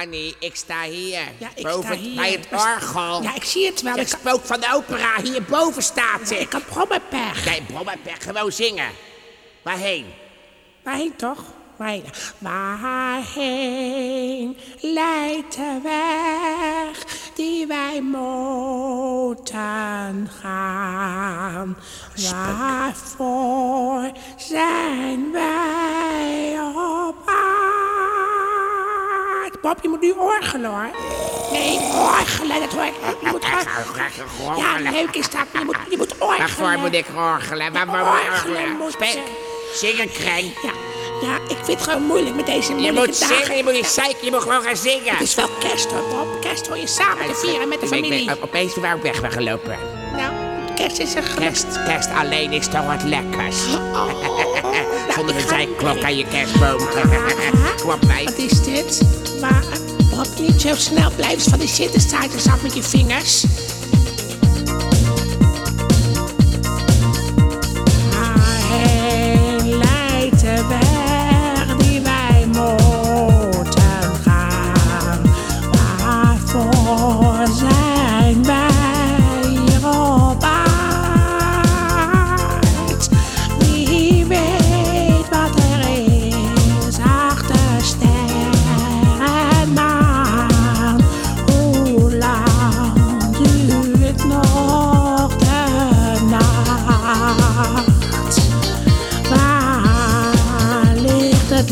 Annie, ik sta hier. Ja, ik boven sta het- hier. bij het orgel. Ja, ik zie het wel. Het Ik, spook van de opera, hierboven staat ze. ik heb brommerpech. Nee, Brommerberg, gewoon zingen. Waarheen? Waarheen toch? Waarheen? Waarheen leidt de weg die wij moeten gaan? Waarvoor zijn wij Bob, je moet nu orgelen hoor. Nee, orgelen, dat hoor ik. Je moet orgelen. Ja, leuk is dat, je moet, je moet orgelen. Waarvoor moet ik orgelen? Waar, Orgelen moet je. Zingen, kreng. Ja, ja, ik vind het gewoon moeilijk met deze Je moeilijke moet dagen. zingen, je moet niet zeiken, je moet gewoon gaan zingen. Het is wel kerst hoor, Bob. Kerst hoor je samen te vieren met de Ik ben- familie. op- opeens waar ik weg ben gelopen. Nou, kerst is een geluk. Kerst, kerst alleen is toch wat lekkers. Oh, Zonder een zijklok aan je kerstboom. Op, meid. Wat is dit? Maar, Bob, niet zo snel blijven van die zittenstaartjes af met je vingers.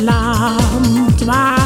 ឡាមច្បាស់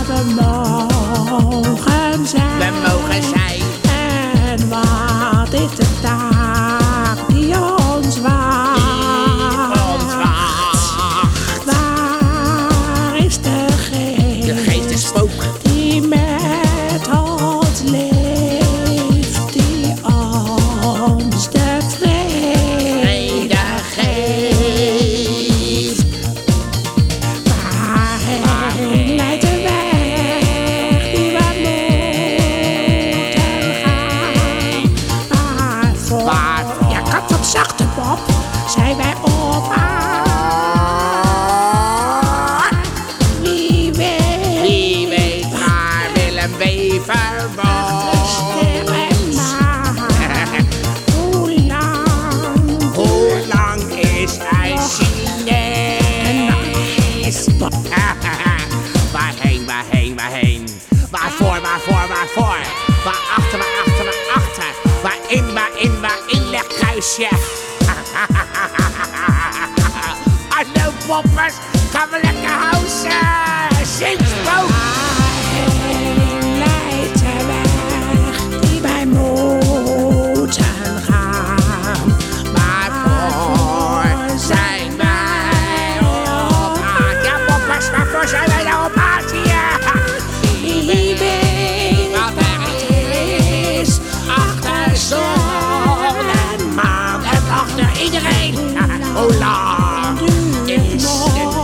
waarheen, waarheen, waarheen? Waarvoor, waarvoor, waarvoor? Waarachter, waarachter, waarachter? Waarin, waarin, waarin leg kruisje? Hallo poppers, gaan we lekker housen? Zing Lang is de,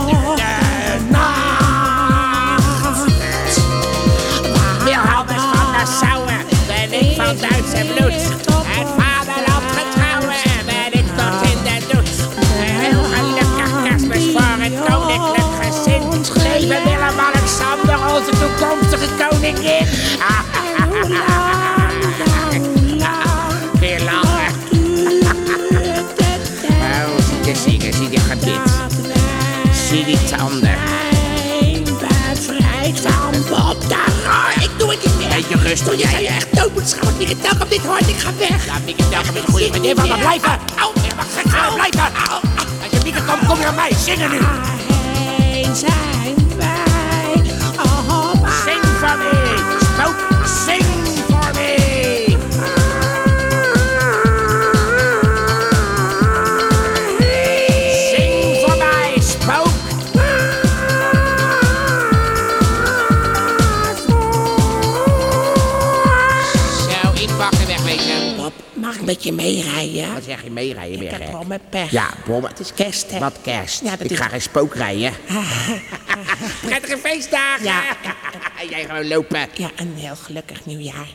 van ben ik van Duitse bloed. Het vaderland getrouwen ben ik tot in de. Een heel gelukkig kerstmis voor het koninklijk gezin. Willem-Alexander, onze toekomstige koningin. Die tanden. Bevrijd van Bob de. Ik doe het niet meer. Beetje rustig, zou je echt dood moeten schamen. Mieke Telk op dit hoort. Ik ga weg. Ja, Mieke Telken met een goede manier van dan blijven. Au, gek gaan blijven. Als je Mieke komt, kom je aan mij. Zingen nu. Zijn wij? Mag ik met je meerijden? Wat zeg je, meerijden Ik weer, heb hè? wel met pech. Ja, bom. Het is kerst, hè? Wat kerst. Ja, ik is- ga geen spook rijden. Prettige feestdagen. Ja. Jij gewoon lopen. Ja, een heel gelukkig nieuwjaar.